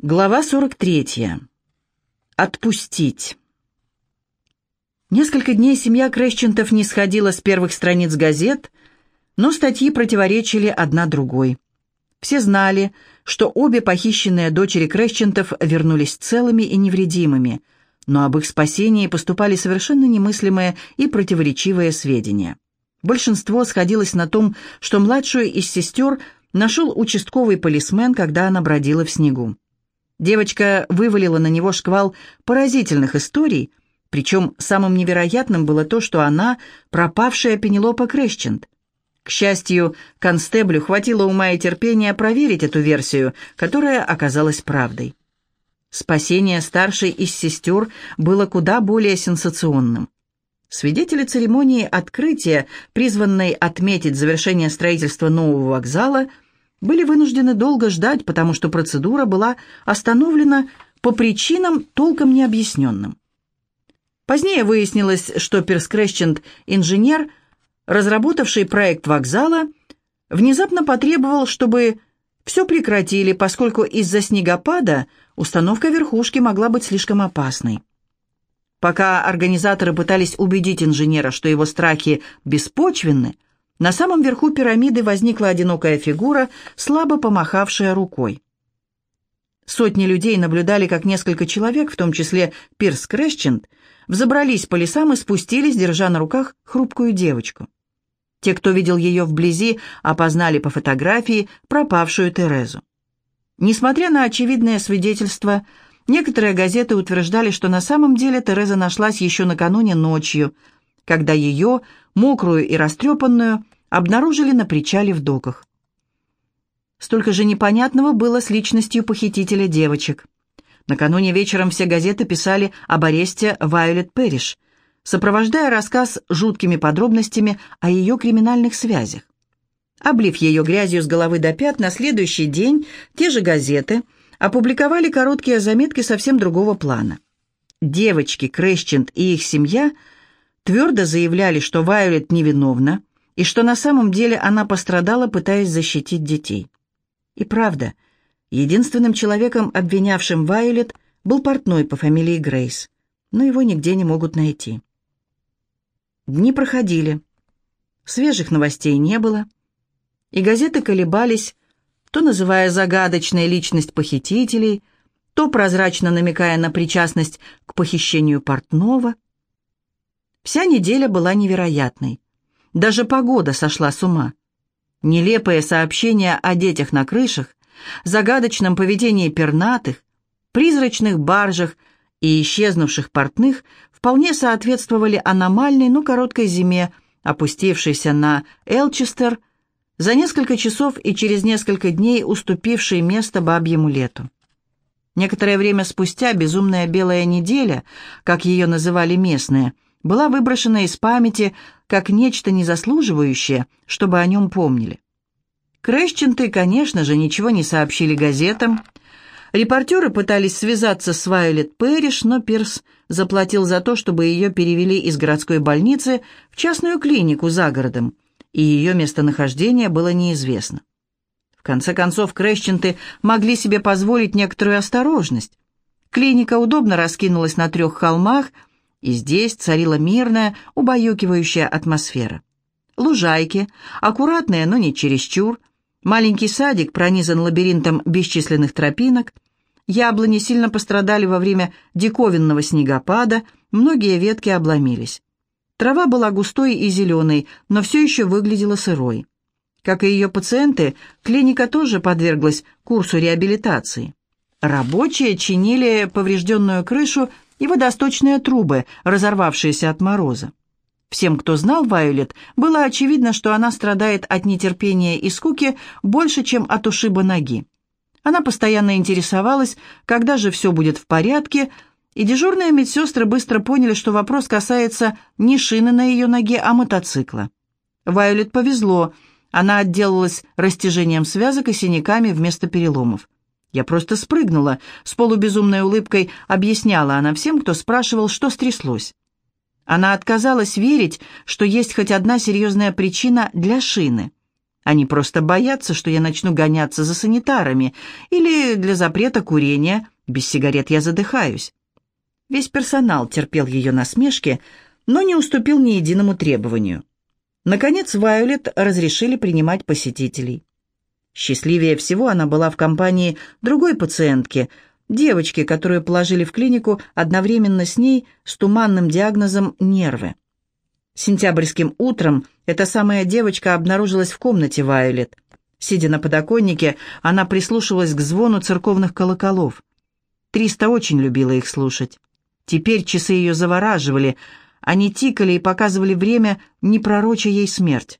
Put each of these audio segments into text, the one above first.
Глава 43. Отпустить. Несколько дней семья Крэсчентов не сходила с первых страниц газет, но статьи противоречили одна другой. Все знали, что обе похищенные дочери Крэсчентов вернулись целыми и невредимыми, но об их спасении поступали совершенно немыслимые и противоречивые сведения. Большинство сходилось на том, что младшую из сестер нашел участковый полисмен, когда она бродила в снегу. Девочка вывалила на него шквал поразительных историй, причем самым невероятным было то, что она пропавшая Пенелопа Крещент. К счастью, констеблю хватило ума и терпения проверить эту версию, которая оказалась правдой. Спасение старшей из сестер было куда более сенсационным. Свидетели церемонии открытия, призванной отметить завершение строительства нового вокзала – были вынуждены долго ждать, потому что процедура была остановлена по причинам, толком необъясненным. Позднее выяснилось, что Перскрещент инженер, разработавший проект вокзала, внезапно потребовал, чтобы все прекратили, поскольку из-за снегопада установка верхушки могла быть слишком опасной. Пока организаторы пытались убедить инженера, что его страхи беспочвенны, на самом верху пирамиды возникла одинокая фигура, слабо помахавшая рукой. Сотни людей наблюдали, как несколько человек, в том числе Пирс Крэсчент, взобрались по лесам и спустились, держа на руках хрупкую девочку. Те, кто видел ее вблизи, опознали по фотографии пропавшую Терезу. Несмотря на очевидное свидетельство, некоторые газеты утверждали, что на самом деле Тереза нашлась еще накануне ночью, когда ее, мокрую и растрепанную, обнаружили на причале в доках. Столько же непонятного было с личностью похитителя девочек. Накануне вечером все газеты писали об аресте Вайолет Перриш, сопровождая рассказ жуткими подробностями о ее криминальных связях. Облив ее грязью с головы до пят, на следующий день те же газеты опубликовали короткие заметки совсем другого плана. Девочки, Крэсчент и их семья твердо заявляли, что Вайолет невиновна, и что на самом деле она пострадала, пытаясь защитить детей. И правда, единственным человеком, обвинявшим Вайолет, был портной по фамилии Грейс, но его нигде не могут найти. Дни проходили, свежих новостей не было, и газеты колебались, то называя загадочной личность похитителей, то прозрачно намекая на причастность к похищению портного. Вся неделя была невероятной. Даже погода сошла с ума. Нелепые сообщения о детях на крышах, загадочном поведении пернатых, призрачных баржах и исчезнувших портных вполне соответствовали аномальной, но короткой зиме, опустившейся на Элчестер, за несколько часов и через несколько дней уступившей место бабьему лету. Некоторое время спустя безумная белая неделя, как ее называли местные – была выброшена из памяти как нечто незаслуживающее, чтобы о нем помнили. Крэшченты, конечно же, ничего не сообщили газетам. Репортеры пытались связаться с Вайолет Пэриш, но Пирс заплатил за то, чтобы ее перевели из городской больницы в частную клинику за городом, и ее местонахождение было неизвестно. В конце концов, Крэшченты могли себе позволить некоторую осторожность. Клиника удобно раскинулась на трех холмах – и здесь царила мирная, убаюкивающая атмосфера. Лужайки, аккуратные, но не чересчур, маленький садик пронизан лабиринтом бесчисленных тропинок, яблони сильно пострадали во время диковинного снегопада, многие ветки обломились. Трава была густой и зеленой, но все еще выглядела сырой. Как и ее пациенты, клиника тоже подверглась курсу реабилитации. Рабочие чинили поврежденную крышу и водосточные трубы, разорвавшиеся от мороза. Всем, кто знал Вайолет, было очевидно, что она страдает от нетерпения и скуки больше, чем от ушиба ноги. Она постоянно интересовалась, когда же все будет в порядке, и дежурные медсестры быстро поняли, что вопрос касается не шины на ее ноге, а мотоцикла. Вайолет повезло, она отделалась растяжением связок и синяками вместо переломов. Я просто спрыгнула, с полубезумной улыбкой объясняла она всем, кто спрашивал, что стряслось. Она отказалась верить, что есть хоть одна серьезная причина для шины. Они просто боятся, что я начну гоняться за санитарами, или для запрета курения, без сигарет я задыхаюсь. Весь персонал терпел ее насмешки, но не уступил ни единому требованию. Наконец, Вайолет разрешили принимать посетителей. Счастливее всего она была в компании другой пациентки, девочки, которую положили в клинику одновременно с ней с туманным диагнозом нервы. Сентябрьским утром эта самая девочка обнаружилась в комнате Вайолет. Сидя на подоконнике, она прислушивалась к звону церковных колоколов. Триста очень любила их слушать. Теперь часы ее завораживали, они тикали и показывали время, не пророча ей смерть.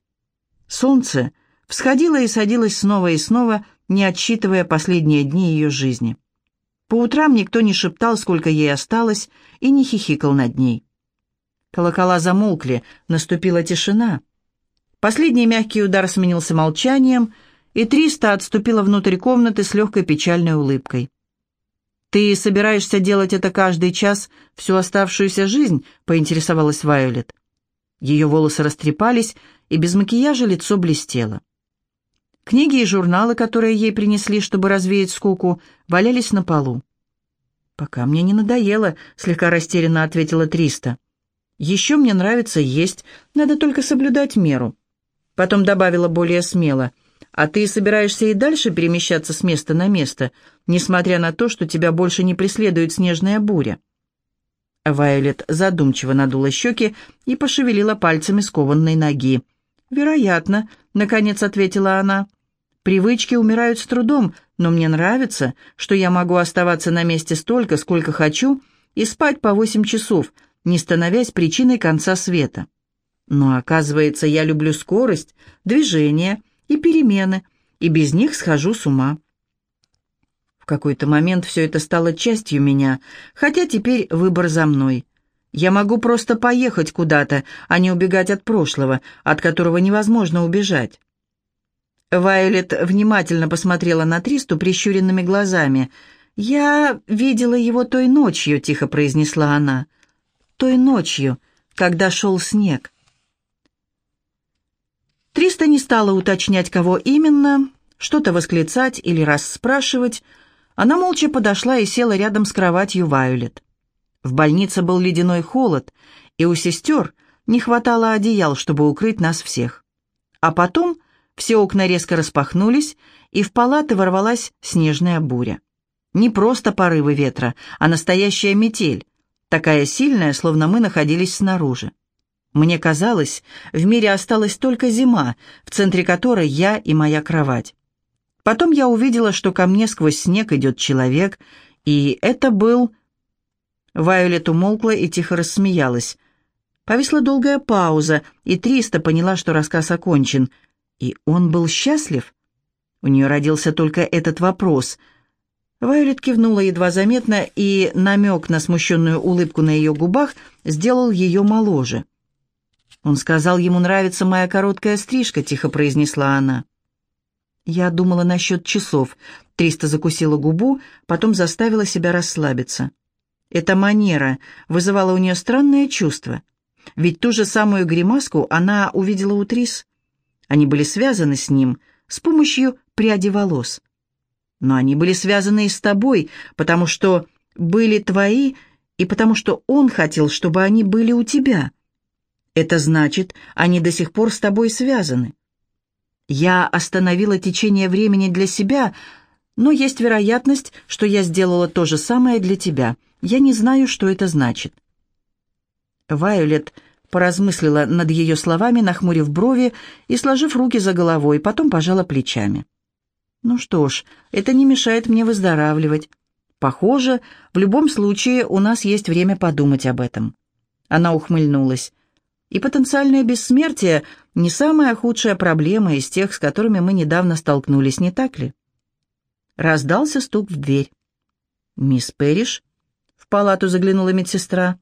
Солнце всходило и садилось снова и снова, не отсчитывая последние дни ее жизни. По утрам никто не шептал, сколько ей осталось, и не хихикал над ней. Колокола замолкли, наступила тишина. Последний мягкий удар сменился молчанием, и Триста отступила внутрь комнаты с легкой печальной улыбкой. «Ты собираешься делать это каждый час всю оставшуюся жизнь?» — поинтересовалась Вайолет. Ее волосы растрепались, и без макияжа лицо блестело. Книги и журналы, которые ей принесли, чтобы развеять скуку, валялись на полу. «Пока мне не надоело», — слегка растерянно ответила Триста. «Еще мне нравится есть, надо только соблюдать меру». Потом добавила более смело — а ты собираешься и дальше перемещаться с места на место, несмотря на то, что тебя больше не преследует снежная буря?» Вайолет задумчиво надула щеки и пошевелила пальцами скованной ноги. «Вероятно», — наконец ответила она. «Привычки умирают с трудом, но мне нравится, что я могу оставаться на месте столько, сколько хочу, и спать по восемь часов, не становясь причиной конца света. Но, оказывается, я люблю скорость, движение и перемены, и без них схожу с ума. В какой-то момент все это стало частью меня, хотя теперь выбор за мной. Я могу просто поехать куда-то, а не убегать от прошлого, от которого невозможно убежать. Вайолет внимательно посмотрела на Тристу прищуренными глазами. «Я видела его той ночью», — тихо произнесла она. «Той ночью, когда шел снег». Триста не стала уточнять, кого именно, что-то восклицать или расспрашивать. Она молча подошла и села рядом с кроватью Вайолет. В больнице был ледяной холод, и у сестер не хватало одеял, чтобы укрыть нас всех. А потом все окна резко распахнулись, и в палаты ворвалась снежная буря. Не просто порывы ветра, а настоящая метель, такая сильная, словно мы находились снаружи. Мне казалось, в мире осталась только зима, в центре которой я и моя кровать. Потом я увидела, что ко мне сквозь снег идет человек, и это был... Вайолет умолкла и тихо рассмеялась. Повисла долгая пауза, и Триста поняла, что рассказ окончен. И он был счастлив? У нее родился только этот вопрос. Вайолет кивнула едва заметно, и намек на смущенную улыбку на ее губах сделал ее моложе. «Он сказал, ему нравится моя короткая стрижка», — тихо произнесла она. Я думала насчет часов. Триста закусила губу, потом заставила себя расслабиться. Эта манера вызывала у нее странное чувство. Ведь ту же самую гримаску она увидела у Трис. Они были связаны с ним с помощью пряди волос. Но они были связаны и с тобой, потому что были твои, и потому что он хотел, чтобы они были у тебя. Это значит, они до сих пор с тобой связаны. Я остановила течение времени для себя, но есть вероятность, что я сделала то же самое для тебя. Я не знаю, что это значит». Вайолет поразмыслила над ее словами, нахмурив брови и сложив руки за головой, потом пожала плечами. «Ну что ж, это не мешает мне выздоравливать. Похоже, в любом случае у нас есть время подумать об этом». Она ухмыльнулась. И потенциальное бессмертие – не самая худшая проблема из тех, с которыми мы недавно столкнулись, не так ли? Раздался стук в дверь. «Мисс Перриш?» – в палату заглянула медсестра.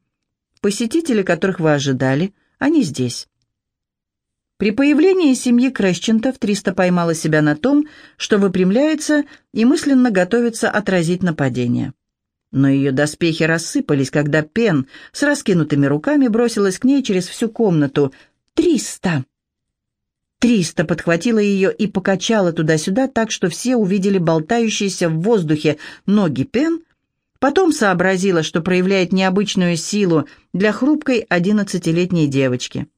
«Посетители, которых вы ожидали, они здесь». При появлении семьи Крэщентов Триста поймала себя на том, что выпрямляется и мысленно готовится отразить нападение. Но ее доспехи рассыпались, когда Пен с раскинутыми руками бросилась к ней через всю комнату. «Триста!» Триста подхватила ее и покачала туда-сюда так, что все увидели болтающиеся в воздухе ноги Пен, потом сообразила, что проявляет необычную силу для хрупкой одиннадцатилетней девочки.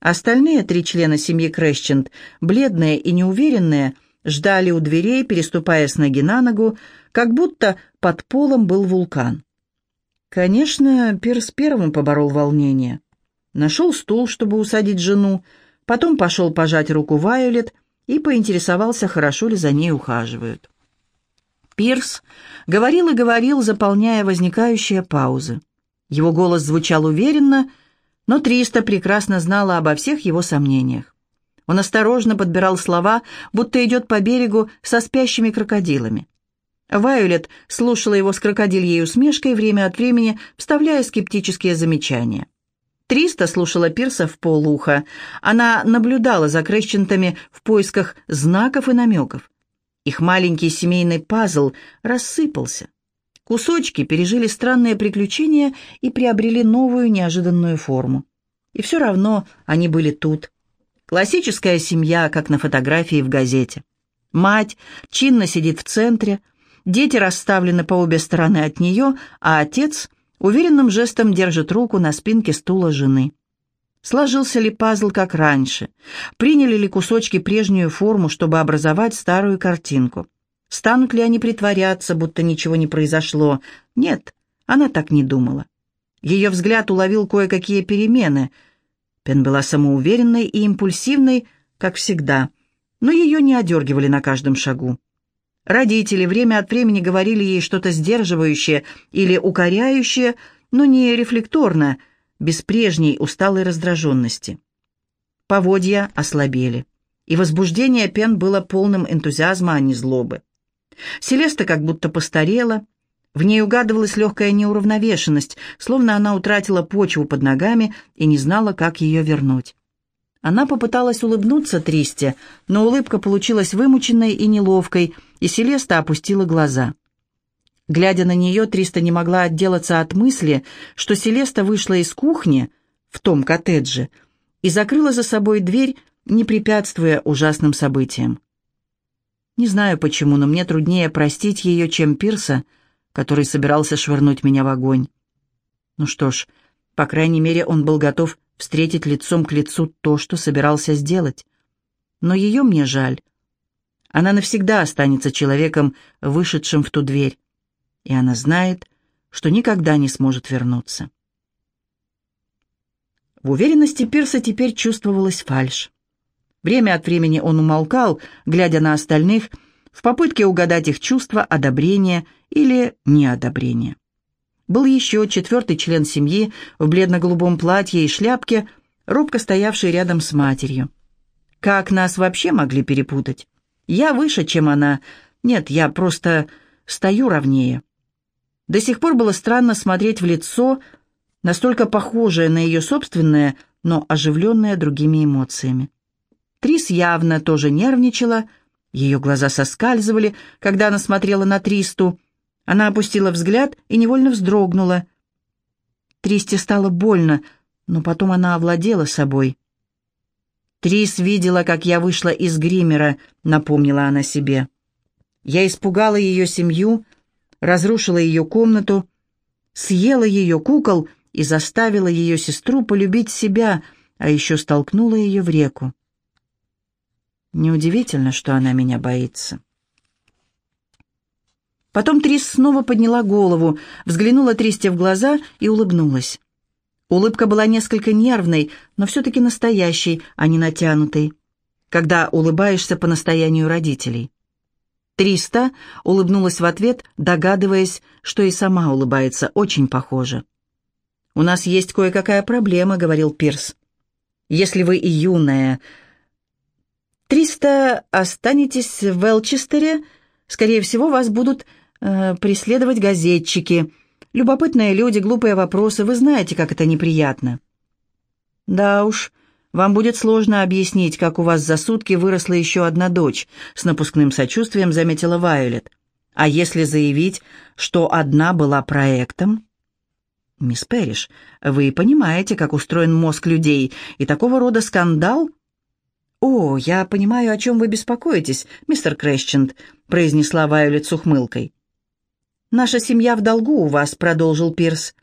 Остальные три члена семьи Крэщент, бледные и неуверенные, ждали у дверей, переступая с ноги на ногу, как будто под полом был вулкан. Конечно, Пирс первым поборол волнение. Нашел стул, чтобы усадить жену, Потом пошел пожать руку Вайолет и поинтересовался, хорошо ли за ней ухаживают. Пирс говорил и говорил, заполняя возникающие паузы. Его голос звучал уверенно, но Триста прекрасно знала обо всех его сомнениях. Он осторожно подбирал слова, будто идет по берегу со спящими крокодилами. Вайолет слушала его с крокодильей усмешкой, время от времени вставляя скептические замечания. Триста слушала Пирса в полуха. Она наблюдала за Крещентами в поисках знаков и намеков. Их маленький семейный пазл рассыпался. Кусочки пережили странные приключения и приобрели новую неожиданную форму. И все равно они были тут. Классическая семья, как на фотографии в газете. Мать чинно сидит в центре, дети расставлены по обе стороны от нее, а отец Уверенным жестом держит руку на спинке стула жены. Сложился ли пазл, как раньше? Приняли ли кусочки прежнюю форму, чтобы образовать старую картинку? Станут ли они притворяться, будто ничего не произошло? Нет, она так не думала. Ее взгляд уловил кое-какие перемены. Пен была самоуверенной и импульсивной, как всегда, но ее не одергивали на каждом шагу. Родители время от времени говорили ей что-то сдерживающее или укоряющее, но не рефлекторно, без прежней усталой раздраженности. Поводья ослабели, и возбуждение Пен было полным энтузиазма, а не злобы. Селеста как будто постарела, в ней угадывалась легкая неуравновешенность, словно она утратила почву под ногами и не знала, как ее вернуть. Она попыталась улыбнуться Тристе, но улыбка получилась вымученной и неловкой, и Селеста опустила глаза. Глядя на нее, Триста не могла отделаться от мысли, что Селеста вышла из кухни в том коттедже и закрыла за собой дверь, не препятствуя ужасным событиям. Не знаю почему, но мне труднее простить ее, чем Пирса, который собирался швырнуть меня в огонь. Ну что ж, по крайней мере, он был готов встретить лицом к лицу то, что собирался сделать. Но ее мне жаль. Она навсегда останется человеком, вышедшим в ту дверь. И она знает, что никогда не сможет вернуться. В уверенности Пирса теперь чувствовалась фальшь. Время от времени он умолкал, глядя на остальных, в попытке угадать их чувства одобрения или неодобрения. Был еще четвертый член семьи в бледно-голубом платье и шляпке, робко стоявший рядом с матерью. Как нас вообще могли перепутать? Я выше, чем она. Нет, я просто стою ровнее. До сих пор было странно смотреть в лицо, настолько похожее на ее собственное, но оживленное другими эмоциями. Трис явно тоже нервничала, ее глаза соскальзывали, когда она смотрела на Тристу, она опустила взгляд и невольно вздрогнула. Тристе стало больно, но потом она овладела собой. «Трис видела, как я вышла из гримера», — напомнила она себе. «Я испугала ее семью, разрушила ее комнату, съела ее кукол и заставила ее сестру полюбить себя, а еще столкнула ее в реку. Неудивительно, что она меня боится». Потом Трис снова подняла голову, взглянула Тристе в глаза и улыбнулась. Улыбка была несколько нервной, но все-таки настоящей, а не натянутой, когда улыбаешься по настоянию родителей. Триста улыбнулась в ответ, догадываясь, что и сама улыбается очень похоже. «У нас есть кое-какая проблема», — говорил Пирс. «Если вы и юная...» «Триста останетесь в Элчестере, скорее всего, вас будут э, преследовать газетчики. Любопытные люди, глупые вопросы, вы знаете, как это неприятно». «Да уж, вам будет сложно объяснить, как у вас за сутки выросла еще одна дочь», с напускным сочувствием заметила Вайолет. «А если заявить, что одна была проектом?» «Мисс Перриш, вы понимаете, как устроен мозг людей, и такого рода скандал...» «О, я понимаю, о чем вы беспокоитесь, мистер Крэсчент», — произнесла Вайолет с ухмылкой. «Наша семья в долгу у вас», — продолжил Пирс.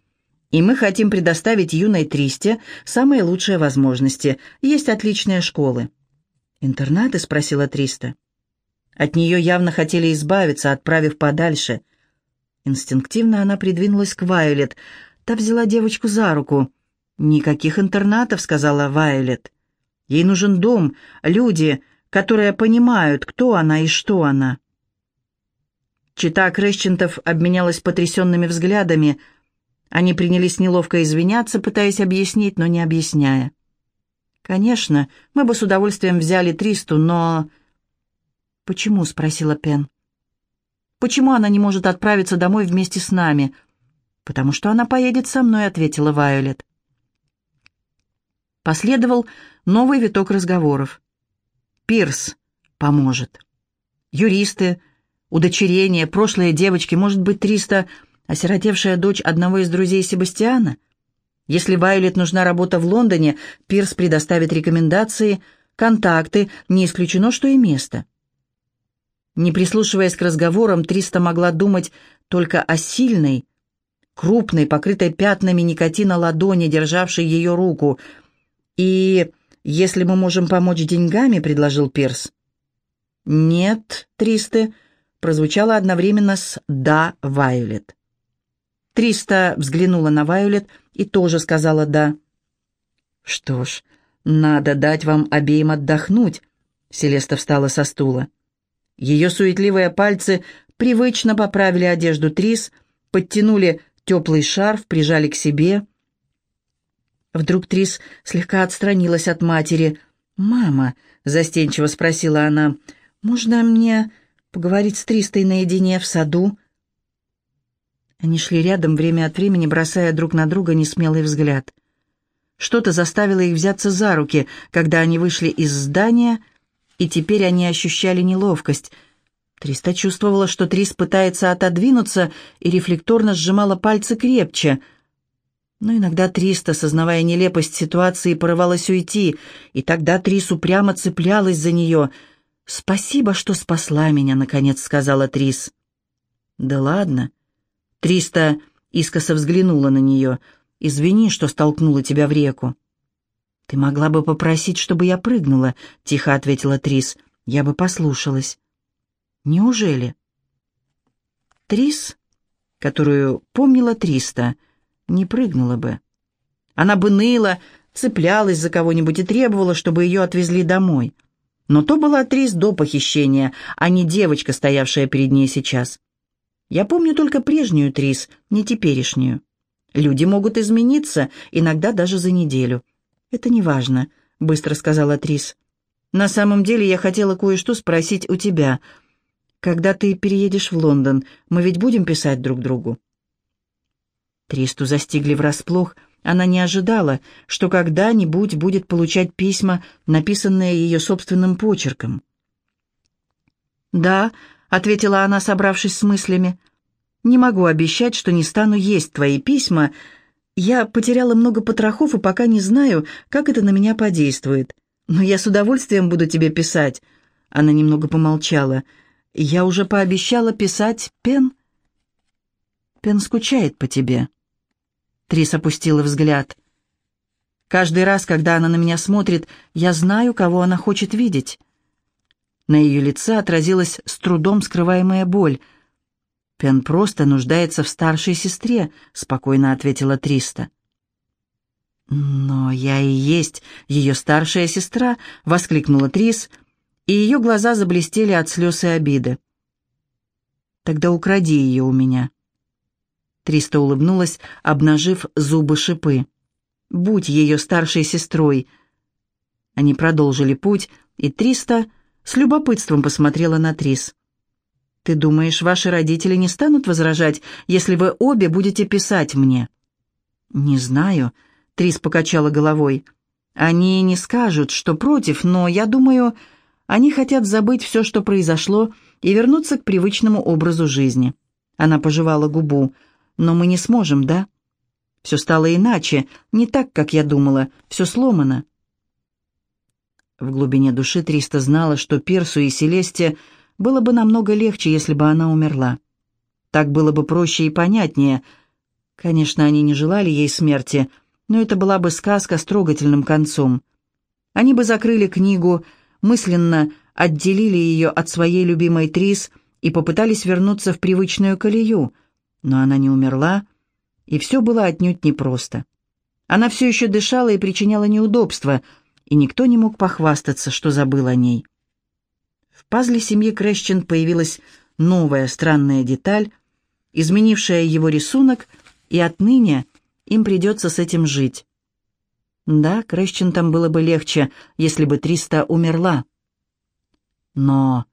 «И мы хотим предоставить юной Тристе самые лучшие возможности. Есть отличные школы». «Интернаты?» — спросила Триста. От нее явно хотели избавиться, отправив подальше. Инстинктивно она придвинулась к Вайолет. Та взяла девочку за руку. «Никаких интернатов», — сказала Вайолет. «Ей нужен дом, люди, которые понимают, кто она и что она». Чита Крещентов обменялась потрясенными взглядами. Они принялись неловко извиняться, пытаясь объяснить, но не объясняя. «Конечно, мы бы с удовольствием взяли Тристу, но...» «Почему?» — спросила Пен. «Почему она не может отправиться домой вместе с нами?» «Потому что она поедет со мной», — ответила Вайолет. Последовал новый виток разговоров. Пирс поможет. Юристы, удочерение, прошлые девочки, может быть, Триста, осиротевшая дочь одного из друзей Себастьяна? Если Вайолет нужна работа в Лондоне, Пирс предоставит рекомендации, контакты, не исключено, что и место. Не прислушиваясь к разговорам, Триста могла думать только о сильной, крупной, покрытой пятнами никотина ладони, державшей ее руку. «И если мы можем помочь деньгами», — предложил Пирс. «Нет, Триста», — прозвучало одновременно с «да, Вайолет». Триста взглянула на Вайолет и тоже сказала «да». «Что ж, надо дать вам обеим отдохнуть», — Селеста встала со стула. Ее суетливые пальцы привычно поправили одежду Трис, подтянули теплый шарф, прижали к себе. Вдруг Трис слегка отстранилась от матери. «Мама», — застенчиво спросила она, — «можно мне поговорить с Тристой наедине в саду?» Они шли рядом, время от времени бросая друг на друга несмелый взгляд. Что-то заставило их взяться за руки, когда они вышли из здания — и теперь они ощущали неловкость. Триста чувствовала, что Трис пытается отодвинуться и рефлекторно сжимала пальцы крепче. Но иногда Триста, сознавая нелепость ситуации, порывалась уйти, и тогда Трис упрямо цеплялась за нее. «Спасибо, что спасла меня», — наконец сказала Трис. «Да ладно». Триста искоса взглянула на нее. «Извини, что столкнула тебя в реку». «Ты могла бы попросить, чтобы я прыгнула», — тихо ответила Трис. «Я бы послушалась». «Неужели?» Трис, которую помнила Триста, не прыгнула бы. Она бы ныла, цеплялась за кого-нибудь и требовала, чтобы ее отвезли домой. Но то была Трис до похищения, а не девочка, стоявшая перед ней сейчас. Я помню только прежнюю Трис, не теперешнюю. Люди могут измениться, иногда даже за неделю. «Это не важно», — быстро сказала Трис. «На самом деле я хотела кое-что спросить у тебя. Когда ты переедешь в Лондон, мы ведь будем писать друг другу?» Тристу застигли врасплох. Она не ожидала, что когда-нибудь будет получать письма, написанные ее собственным почерком. «Да», — ответила она, собравшись с мыслями, — «не могу обещать, что не стану есть твои письма», — я потеряла много потрохов и пока не знаю, как это на меня подействует. Но я с удовольствием буду тебе писать». Она немного помолчала. «Я уже пообещала писать Пен». «Пен скучает по тебе». Трис опустила взгляд. «Каждый раз, когда она на меня смотрит, я знаю, кого она хочет видеть». На ее лице отразилась с трудом скрываемая боль — «Пен просто нуждается в старшей сестре», — спокойно ответила Триста. «Но я и есть ее старшая сестра», — воскликнула Трис, и ее глаза заблестели от слез и обиды. «Тогда укради ее у меня». Триста улыбнулась, обнажив зубы-шипы. «Будь ее старшей сестрой». Они продолжили путь, и Триста с любопытством посмотрела на Трис. Ты думаешь, ваши родители не станут возражать, если вы обе будете писать мне?» «Не знаю», — Трис покачала головой. «Они не скажут, что против, но, я думаю, они хотят забыть все, что произошло, и вернуться к привычному образу жизни». Она пожевала губу. «Но мы не сможем, да?» «Все стало иначе, не так, как я думала, все сломано». В глубине души Триста знала, что Пирсу и Селесте было бы намного легче, если бы она умерла. Так было бы проще и понятнее. Конечно, они не желали ей смерти, но это была бы сказка с трогательным концом. Они бы закрыли книгу, мысленно отделили ее от своей любимой Трис и попытались вернуться в привычную колею. Но она не умерла, и все было отнюдь непросто. Она все еще дышала и причиняла неудобства, и никто не мог похвастаться, что забыл о ней. В пазле семьи Крэщен появилась новая странная деталь, изменившая его рисунок, и отныне им придется с этим жить. Да, Крэщентам было бы легче, если бы Триста умерла. Но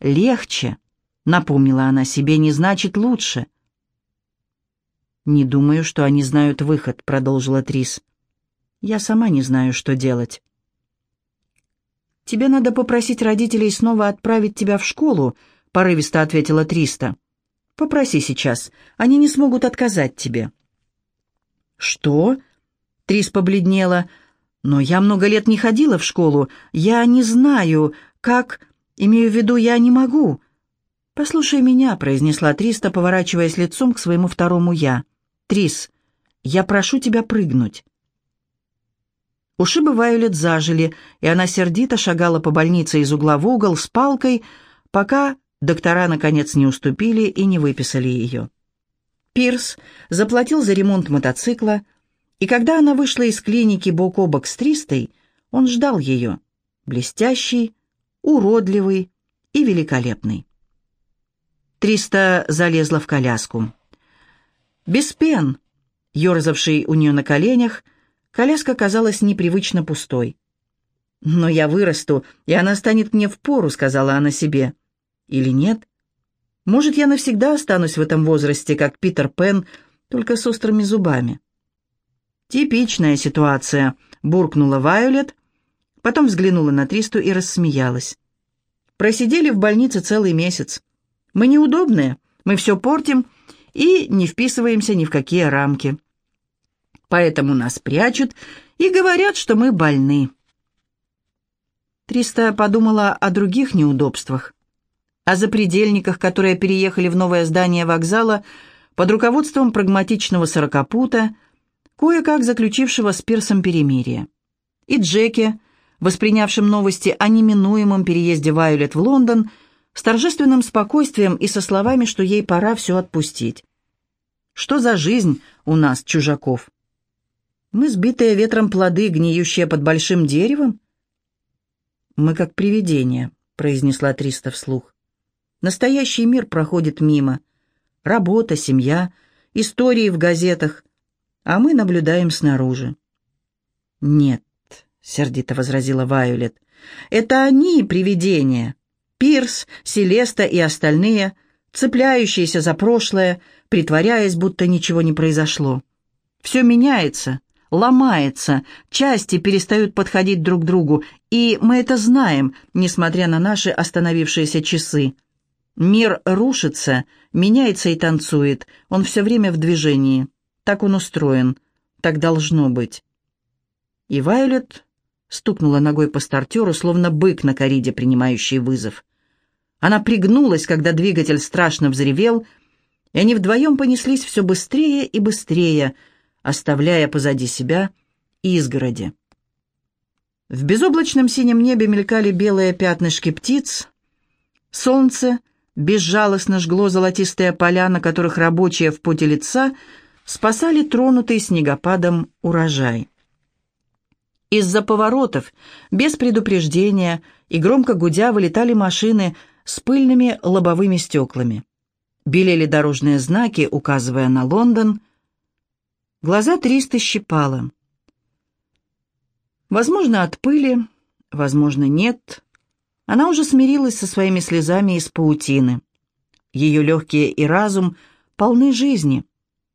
легче, напомнила она себе, не значит лучше. «Не думаю, что они знают выход», — продолжила Трис. «Я сама не знаю, что делать». «Тебе надо попросить родителей снова отправить тебя в школу», — порывисто ответила Триста. «Попроси сейчас. Они не смогут отказать тебе». «Что?» — Трис побледнела. «Но я много лет не ходила в школу. Я не знаю, как... Имею в виду, я не могу». «Послушай меня», — произнесла Триста, поворачиваясь лицом к своему второму «я». «Трис, я прошу тебя прыгнуть». Ушибы Вайолет зажили, и она сердито шагала по больнице из угла в угол с палкой, пока доктора, наконец, не уступили и не выписали ее. Пирс заплатил за ремонт мотоцикла, и когда она вышла из клиники бок о бок с Тристой, он ждал ее, блестящий, уродливый и великолепный. Триста залезла в коляску. Без пен, ерзавший у нее на коленях, коляска казалась непривычно пустой. «Но я вырасту, и она станет мне впору», — сказала она себе. «Или нет? Может, я навсегда останусь в этом возрасте, как Питер Пен, только с острыми зубами». «Типичная ситуация», — буркнула Вайолет, потом взглянула на Тристу и рассмеялась. «Просидели в больнице целый месяц. Мы неудобные, мы все портим, и не вписываемся ни в какие рамки. Поэтому нас прячут и говорят, что мы больны. Триста подумала о других неудобствах, о запредельниках, которые переехали в новое здание вокзала под руководством прагматичного сорокопута, кое-как заключившего с Пирсом перемирие, и Джеке, воспринявшим новости о неминуемом переезде Вайолет в Лондон – с торжественным спокойствием и со словами, что ей пора все отпустить. Что за жизнь у нас, чужаков? Мы сбитые ветром плоды, гниющие под большим деревом? Мы как привидения, произнесла Триста вслух. Настоящий мир проходит мимо. Работа, семья, истории в газетах, а мы наблюдаем снаружи. Нет, сердито возразила Вайолет. Это они привидения. Пирс, Селеста и остальные, цепляющиеся за прошлое, притворяясь, будто ничего не произошло. Все меняется, ломается, части перестают подходить друг к другу, и мы это знаем, несмотря на наши остановившиеся часы. Мир рушится, меняется и танцует, он все время в движении. Так он устроен, так должно быть. И Вайолет стукнула ногой по стартеру, словно бык на кориде, принимающий вызов. Она пригнулась, когда двигатель страшно взревел, и они вдвоем понеслись все быстрее и быстрее, оставляя позади себя изгороди. В безоблачном синем небе мелькали белые пятнышки птиц. Солнце безжалостно жгло золотистые поля, на которых рабочие в поте лица спасали тронутый снегопадом урожай. Из-за поворотов, без предупреждения и громко гудя, вылетали машины с пыльными лобовыми стеклами. Белели дорожные знаки, указывая на Лондон. Глаза Триста щипало. Возможно, от пыли, возможно, нет. Она уже смирилась со своими слезами из паутины. Ее легкие и разум полны жизни.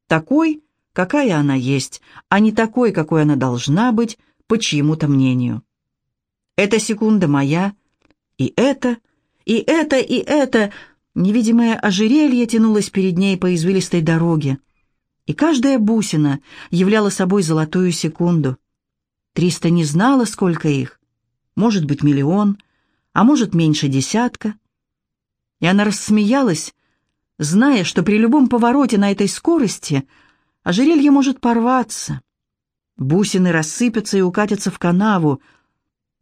Такой, какая она есть, а не такой, какой она должна быть, по чьему-то мнению. Эта секунда моя, и это, и это, и это. Невидимое ожерелье тянулось перед ней по извилистой дороге, и каждая бусина являла собой золотую секунду. Триста не знала, сколько их. может быть миллион, а может меньше десятка. И она рассмеялась, зная, что при любом повороте на этой скорости ожерелье может порваться. Бусины рассыпятся и укатятся в канаву.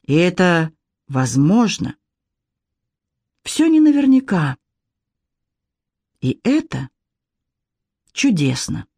И это возможно. Все не наверняка. И это чудесно.